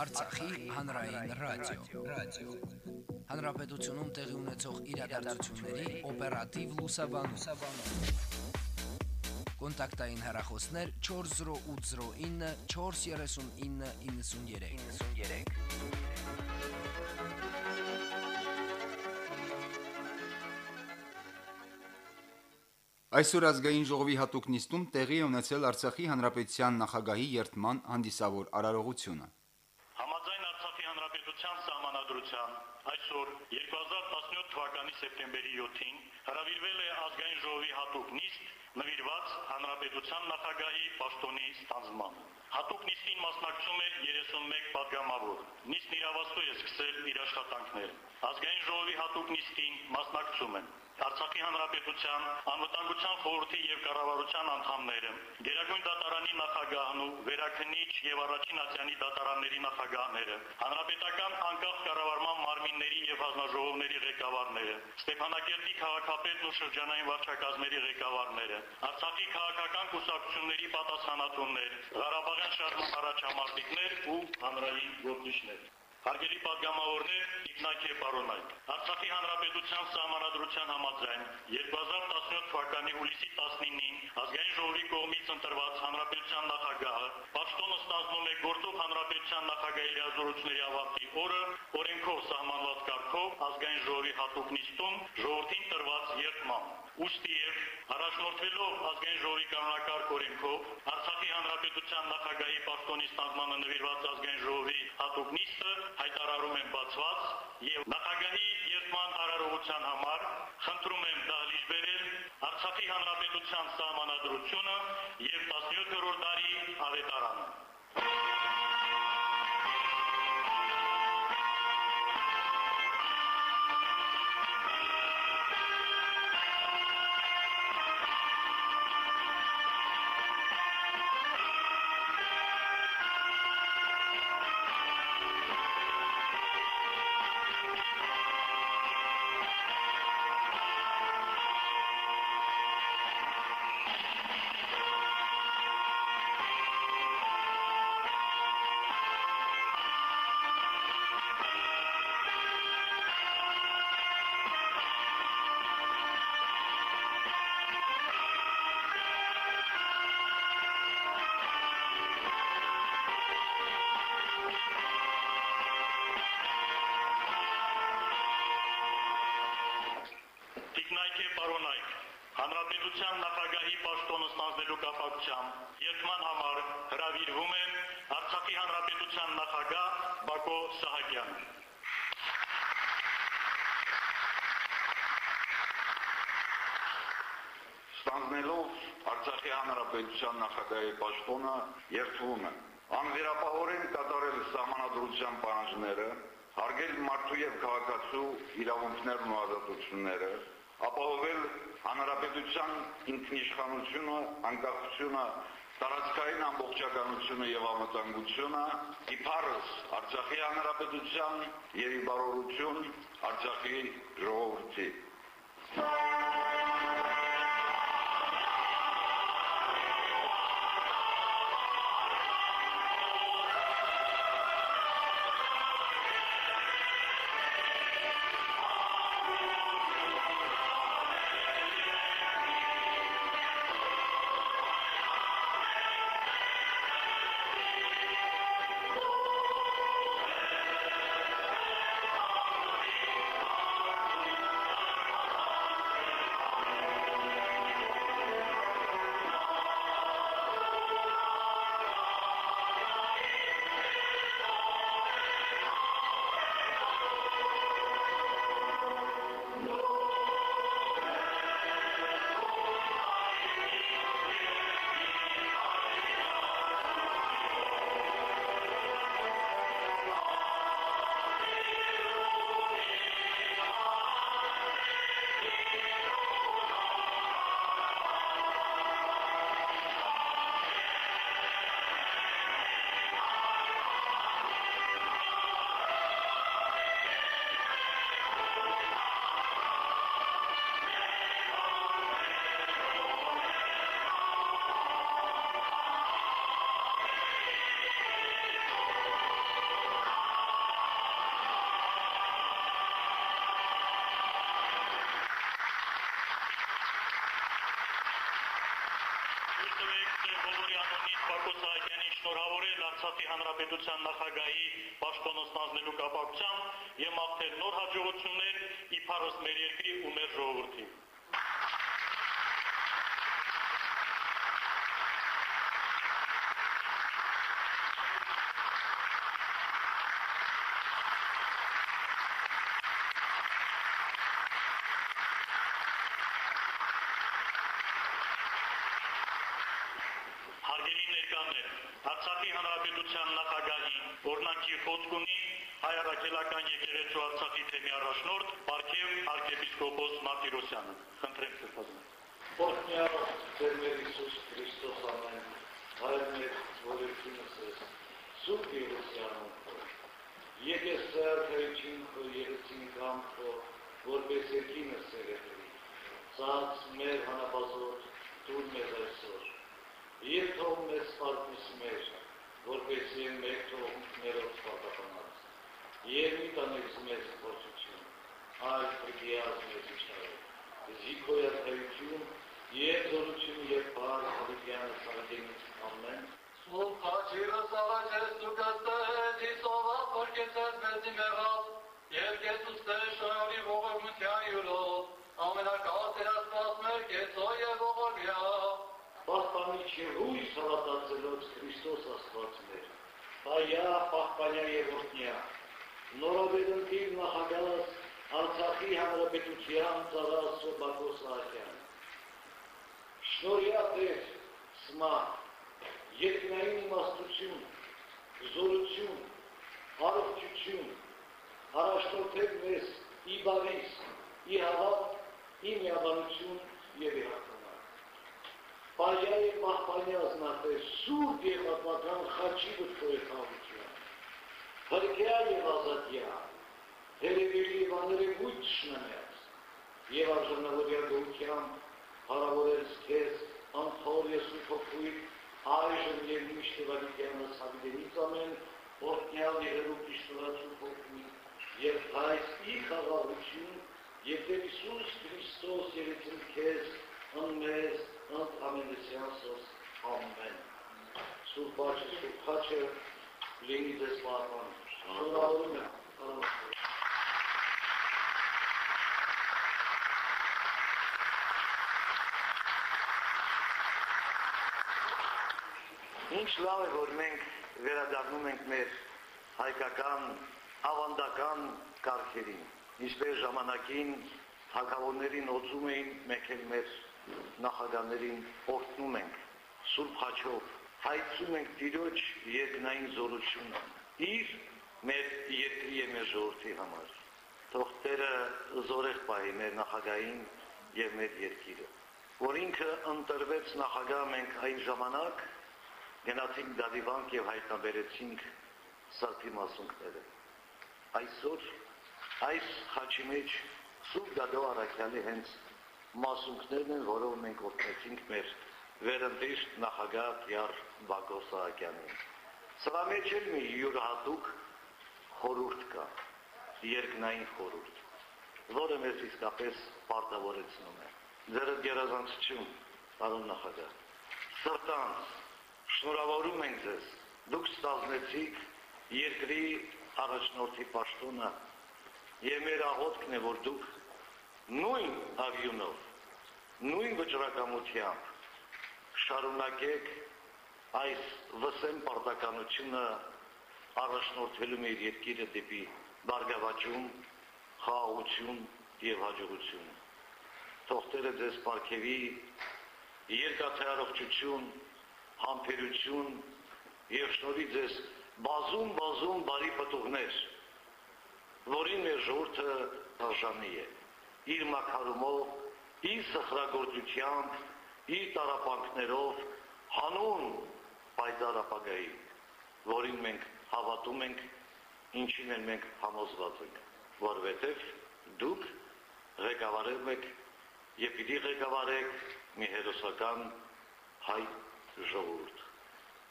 Արցախի հանրային ռադիո, ռադիո։ Հանրապետությունում տեղի ունեցող իրադարձությունների օպերատիվ լուսաբանում։ Կոնտակտային հեռախոսներ 40809 43993։ 93 Այսօր ազգային ժողովի հատուկ նիստում տեղի ունեցել Արցախի հանրապետության նախագահի երդման հանդիսավոր արարողությունը։ Հանրապետության Սահմանադրության այսօր 2017 թվականի սեպտեմբերի 7-ին հրավիրվել է ազգային ժողովի հատուկ նիստ նվիրված հանրապետության նախագահի պաշտոնի ստանձմանը։ Հատուկ նիստին մասնակցում է 31 падգամավոր։ Նիստն իրավասու է սկսել իր աշխատանքները։ Ազգային ժողովի հատուկ նիստին մասնակցում են Արցախի հանրապետության անվտանգության խորհրդի եւ կառավարության անդամները, Գերագույն դատարանի նախագահն ու Վերաքնիչ եւ Առաջին Ասիանի դատարանների նախագահները, հանրապետական անկախ կառավարման մարմինների եւ հանձնաժողովների ղեկավարները, Ստեփանակերտի քաղաքապետն ու շրջանային վարչակազմերի ղեկավարները, Արցախի քաղաքական կուսակցությունների պատասխանատուններ, Ղարաբաղյան շարժման առաջամարտիկներ ու հանրային գործիչներ։ Հարգելի падգամավորներ, Իգնակե Պարոնայք, Արցախի Հանրապետության Սահմանադրության համաձայն 2017 թվականի հուլիսի 19-ին ազգային ժողովի կողմից ընտրված Հանրապետության նախագահը պաշտոնը ստանձնում է գործող Հանրապետության նախագահի իրազորությունների ավարտի օրը օրենքով սահմանված կարգով ազգային ժողովի հատուկ նիստում ժողովրդին տրված երդմամբ։ Ուստի եւ առաջնորդվելով ազգային ժողովի կանոնակարգ օրենքով Արցախի Հանրապետության նախագահի պաշտոնի ստանձնանը նվիրված ազգային ժողովի հատուկ նիստը հայտարարում եմ բացված եւ նախագահի երդման արարողության համար խնդրում եմ դահլիճ բերել Արցախի հանրապետության սահմանադրությունը եւ 17-րդ տարի ավետարանը։ հանրապետության նախագահի պաշտոնը ստանձնելու կապակցությամբ երդման համար հրավիրվում եմ Արցախի հանրապետության նախագահ Բակո Սահակյանը։ Ստանձնելով Արցախի հանրապետության նախագահի պաշտոնը երթվում եմ անվերապահորեն կատարել սահմանադրության պահանջները, հարգել մարդու եւ քաղաքացու իրավունքներն ու ազատությունները, ապահովել հանրապետության ինքնիշխանությունը, անկախությունը, տարածքային ամբողջականությունը եւ անվտանգությունը, իբարս Արցախի հանրապետության եւ ի բարօրություն Արցախի ժողովրդի։ տվեք եւ բոլորի անունից Բակոս Սահակյանին շնորհավորել Արցախի Հանրապետության նախագահի պաշտոնոստ ազնելու կապակցությամբ եւ ապրել նոր հաջողություններ իբարս մեր երկրի ու մեր ժողովրդի։ Հարգելի ներկաներ, Արցախի հանրապետության նախագահի օրնանքի խոսք ունի հայ առաքելական եկեղեցու Արցախի թեմի առաջնորդ Պարքև arczepiskopos Մարտիրոսյանը։ Խնդրեմ Օրհնյալ Տեր մեր Հիսուս Քրիստոս ամեն, Հայր մեր որությունս ես, Սուրբ Երուսյանում քո, եկես սերթերիչին քո երեցին կամ քո, որպես երկինը սերետրի, ծած մեր հանապազոր, դուր մեզ այսօր, և թող մեզ սպարդիս մեր, որպես և մեր թող ներով սպարտապանած, և մի տանից մեզ փորձություն, այլ պրգիած մեզ իշխարել, զիքոյա թայություն, և զորություն և բար հավիտյանը սարդենից ամեն, Սուրբ հաչիրս աղաջես դու կստեց Իսովա փորկեցես մեզի մեղավ Եվ կեցուս տեր շնորի ողորմության յուրով Ամենակաս երասպաս մեր կեցո և ողորմյա պահպանիչ և հույս հավատացելոց Քրիստոս Աստված մեր, հայա պահպանյա և օրտնյա, նորաբեդնտիվ նախագազ Արցախի Հանրապետության ծառա Սոբակո Սահակյան, շնորհյա Տեր, սմա, երկնային իմաստություն, զորություն, առողջություն, առաջնորդել մեզ ի բարիս, ի հավատ, ի միաբանություն և ի եւ պահպանի ազնատե սուրբ եւ պատմական խաչի վտքոյ խաղության։ Հրկյա եւ ազատյա, հերևելի եւ աներևույթ շնամյաց, եւ արժանավորյա գողությամբ հարավորեց քեզ անթոր Եսու փոխույթ այժմ եւ միշտ վարիտյանը սավիդենից ամեն, օրտնյալ երերու պիշտորացու փոխույթ եւ այս ի խաղաղություն եւ Տեր Հիսուս Քրիստոս երեցին քեզ անմեզ ընդ ամենեսյանսոս ամեն։ Սուրբ բաչը, սուրբ խաչը լինի ձեզ պահպան։ Շնորհավորում եմ։ Արամասը։ Ինչ լավ է, որ մենք վերադառնում ենք մեր հայկական ավանդական կարգերին։ Ինչպես ժամանակին հակավորներին օծում էին, մենք էլ մեր նախագաներին օրհնում ենք սուրբ հաչով, հայցում ենք Տիրոջ երկնային զորությունը իր մեր երկրի եւ մեր ժողովրդի համար։ Թող Տերը զորեղ պահի մեր նախագահին եւ մեր երկիրը, որ ինքը ընտրվեց նախագահ մենք այն ժամանակ գնացինք դադիվանք եւ հայտնաբերեցինք սարդի մասունքները։ Այսօր այս խաչի մեջ սուրբ դադո արաքյալի հենց մասունքներն են, որով մենք օգնեցինք մեր վերընտիշտ նախագահ Տիար Բակո Սահակյանին։ Սրա մեջ էլ մի յուրահատուկ խորուրդ կա, երկնային խորուրդ, որը մեզ իսկապես պարտավորեցնում է։ Ձեր գերազանցություն, պարոն նախագահ, սրտանց շնորհավորում ենք ձեզ։ Դուք ստանձնեցիք երկրի առաջնորդի պաշտոնը եւ մեր աղոթքն է, որ դուք նույն ավյունով, նույն վճռակամությամբ շարունակեք այս վսեմ պարտականությունը առաջնորդելու մեր երկիրը դեպի բարգավաճում, խաղաղություն եւ հաջողություն։ Թող Տերը ձեզ ապարգևի երկաթե առողջություն, համբերություն եւ շնորհի ձեզ բազում բազում բարի պատուղներ, որին մեր ժողովուրդը արժանի է։ Իր մակարումով, իր սխրագործությամբ, իր տարապանքներով հանուն պայծառ ապագայի, որին մենք հավատում ենք, ինչին էլ մենք համոզված ենք, որովհետև դուք ղեկավարել եք եւ պիտի ղեկավարեք մի հերոսական հայ ժողովուրդ։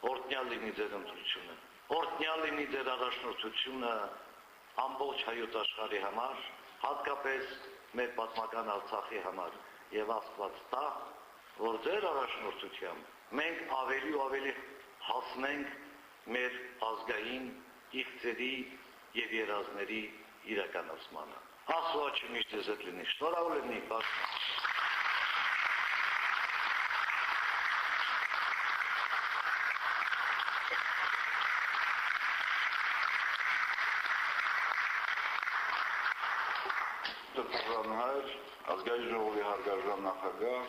Օրտնյալ լինի ձեր ընտրությունը, օրտնյալ լինի ձեր առաջնորդությունը ամբողջ հայոց աշխարհի համար, հատկապես մեր պատմական Արցախի համար եւ Աստված տա, որ ձեր առաջնորդությամբ մենք ավելի ու ավելի հասնենք մեր ազգային իղծերի եւ երազների իրականացմանը։ Աստծո միշտ ձեզ հետ լինի։ Շնորհավոր լինի, ազգային ժողովի հարգարժան նախագահ,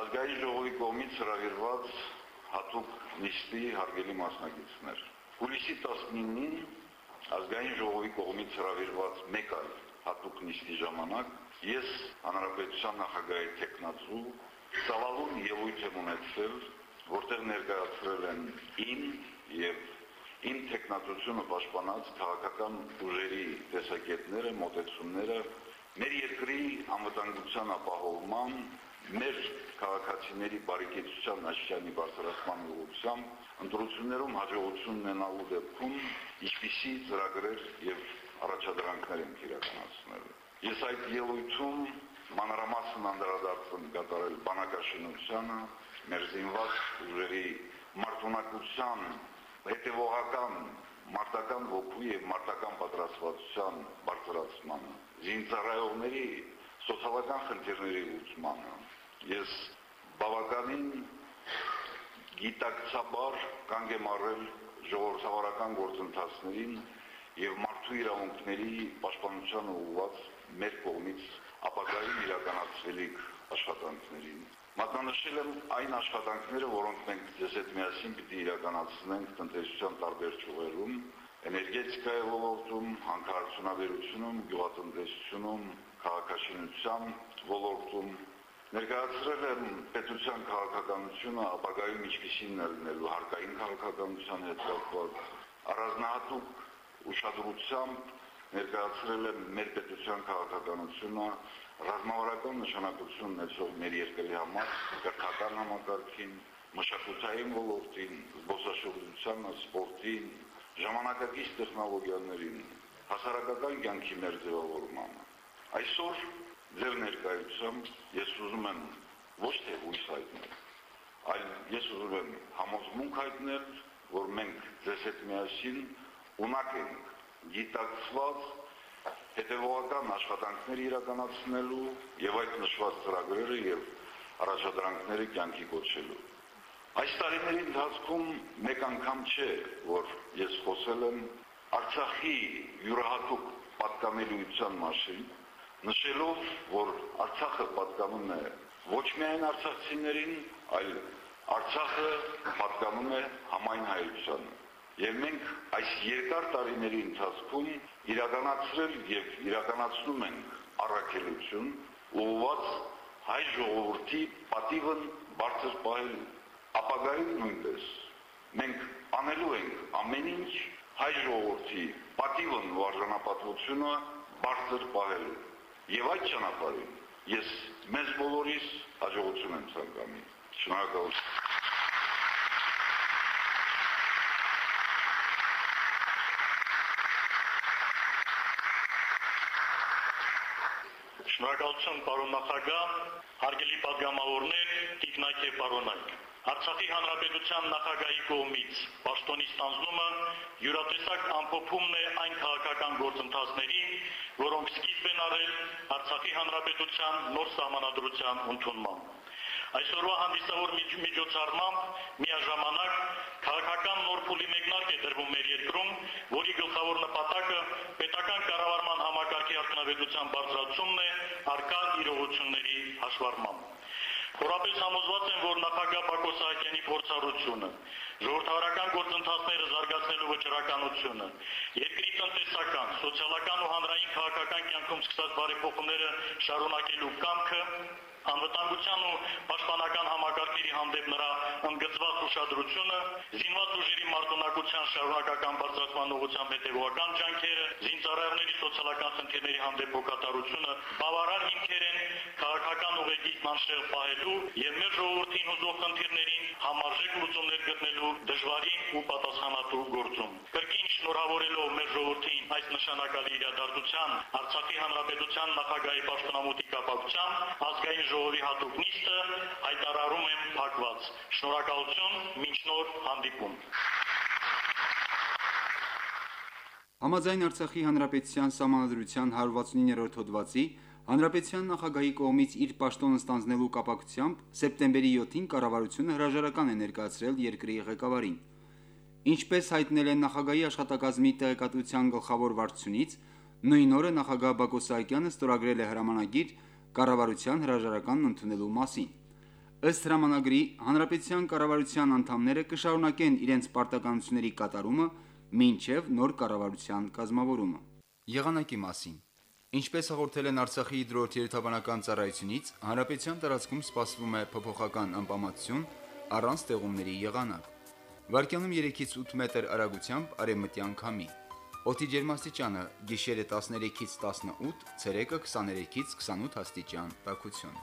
ազգային ժողովի կողմից հրավիրված հատուկ նիստի հարգելի մասնակիցներ։ Հուլիսի 19-ին ազգային ժողովի կողմից հրավիրված մեկ այլ հատուկ նիստի ժամանակ ես հանրապետության նախագահի տեխնացու ծավալուն ելույթ եմ ունեցել, որտեղ ներկայացրել են իմ եւ իմ տեխնատությունը պաշտպանած քաղաքական ուժերի տեսակետները, մոտեցումները մեր երկրի անվտանգության ապահովման, մեր քաղաքացիների բարեկեցության աշճանի բարձրացման ուղղությամբ ընտրություններում հաջողություն ունենալու դեպքում ինչպիսի ծրագրեր եւ առաջադրանքներ են իրականացնել։ Ես այդ ելույթում մանրամասն անդրադարձում կատարել բանակաշինությանը, մեր զինված ուժերի մարտունակության հետևողական մարտական ոգու եւ մարտական պատրաստվածության բարձրացմանը, զինծառայողների սոցիալական խնդիրների լուծմանը։ Ես բավականին գիտակցաբար կանգ եմ առել ժողովրդավարական գործընթացներին եւ մարդու իրավունքների պաշտպանությանը ուղղված մեր կողմից ապագայում իրականացվելիք աշխատանքներին։ Մատնանշել եմ այն աշխատանքները, որոնք մենք ձեզ հետ միասին պիտի իրականացնենք տնտեսության տարբեր ճյուղերում, էներգետիկայի ոլորտում, հանքարդյունաբերությունում, գյուղատնտեսությունում, քաղաքաշինության ոլորտում, Ներկայացրել եմ պետության քաղաքականությունը ապագայում ինչպիսին է լինելու հարկային քաղաքականության հետ կապված առանձնահատուկ ուշադրությամբ ներկայացրել եմ մեր պետության քաղաքականությունը ռազմավարական նշանակություն ունեցող մեր երկրի համար կրթական համակարգին, մշակութային ոլորտին, զբոսաշրջությանը, սպորտին, ժամանակակից տեխնոլոգիաներին, հասարակական կյանքի մեր ձևավորմանը։ Այսօր ձեր ներկայությամբ ես ուզում եմ ոչ թե հույս հայտնել, այլ ես ուզում եմ համոզմունք հայտնել, որ մենք ձեզ հետ միասին ունակ ենք գիտակցված հետևողական աշխատանքներ իրականացնելու եւ այդ նշված ծրագրերը եւ առաջադրանքները կյանքի կոչելու։ Այս տարիների ընթացքում մեկ անգամ չէ, որ ես խոսել եմ Արցախի յուրահատուկ պատկանելիության մասին, նշելով, որ Արցախը պատկանում է ոչ միայն արցախցիներին, այլ Արցախը պատկանում է համայն հայությանը։ Եվ մենք այս երկար տարիների ընթացքում իրականացրել եւ իրականացնում ենք առաքելություն ուղղված հայ ժողովրդի պատիվն բարձր պահել ապագայում նույնպես մենք անելու ենք ամեն ինչ հայ ժողովրդի պատիվն ու արժանապատվությունը բարձր պահելու։ Եվ այդ ճանապարհին ես մեզ բոլորիս հաջողություն եմ ցանկանում։ Շնորհակալություն։ Շնորհակալություն, պարոն նախագահ, հարգելի պատգամավորներ, տիկնակ եւ պարոնայք։ Արցախի հանրապետության նախագահի կողմից պաշտոնի ստանձնումը յուրատեսակ ամփոփումն է այն քաղաքական գործընթացների, որոնք սկիզբ են առել Արցախի հանրապետության նոր սահմանադրության ընդունմամբ։ Այսօրվա հանդիսավոր միջոցառմամբ միաժամանակ քաղաքական նոր փուլի մեկնարկ է դրվում մեր երկրում, որի գլխավոր նպատակը պետական կառավարման համակարգի արդյունավետության բարձրացումն է արկա իրողությունների հաշվառմամբ։ Խորապես համոզված եմ, որ նախագահ Բակո Սահակյանի փորձառությունը, ժողովրդավարական գործընթացները զարգացնելու վճռականությունը, երկրի տնտեսական, սոցիալական ու հանրային քաղաքական կյանքում սկսած բարեփոխումները շարունակելու կամքը անվտանգության ու պաշտպանական համակարգերի հանդեպ նրա ընդգծված ուշադրությունը, զինված ուժերի մարտունակության շարունակական բարձրացման ուղղությամբ հետևողական ջանքերը, զինծառայողների սոցիալական խնդիրների հանդեպ հոգատարությունը բավարար հիմքեր են քաղաքական ուղեկիցն անշեղ պահելու եւ մեր ժողովրդին հուզող խնդիրներին համարժեք լուծումներ գտնելու դժվարին ու պատասխանատու գործում։ Կրկին շնորհավորելով մեր ժողովրդին այս նշանակալի իրադարձության Արցախի հանրապետության նախագահի պաշտոնամուտի կապակցությամբ ազգային ժողովի հատուկ նիստը հայտարարում եմ փակված։ Շնորհակալություն, մինչ նոր հանդիպում։ Համաձայն Արցախի հանրապետության սահմանադրության 169-րդ հոդվածի հանրապետության նախագահի կողմից իր պաշտոնը ստանձնելու կապակցությամբ սեպտեմբերի 7-ին կառավարությունը հրաժարական է ներկայացրել երկրի ղեկավարին։ Ինչպես հայտնել են նախագահի աշխատակազմի տեղեկատվության գլխավոր վարչությունից, նույն օրը նախագահ Բակո Սահակյանը ստորագրել է հրամանագիր կառավարության հրաժարականն ընդունելու մասին։ Ըստ հրամանագրի հանրապետության կառավարության անդամները կշարունակեն իրենց պարտականությունների կատարումը մինչև նոր կառավարության կազմավորումը։ Եղանակի մասին. Ինչպես հաղորդել են Արցախի հիդրոթերապանական ծառայությունից, հանրապետության տարածքում սպասվում է փոփոխական անպամատություն առանց ձեղումների եղանակ։ Վարկյանում 3-ից 8 մետր արագությամբ արևմտյան քամի։ Օդի ջերմաստիճանը՝ գիշերը 13-ից 18, ցերեկը 23-ից 28 աստիճան տաքություն։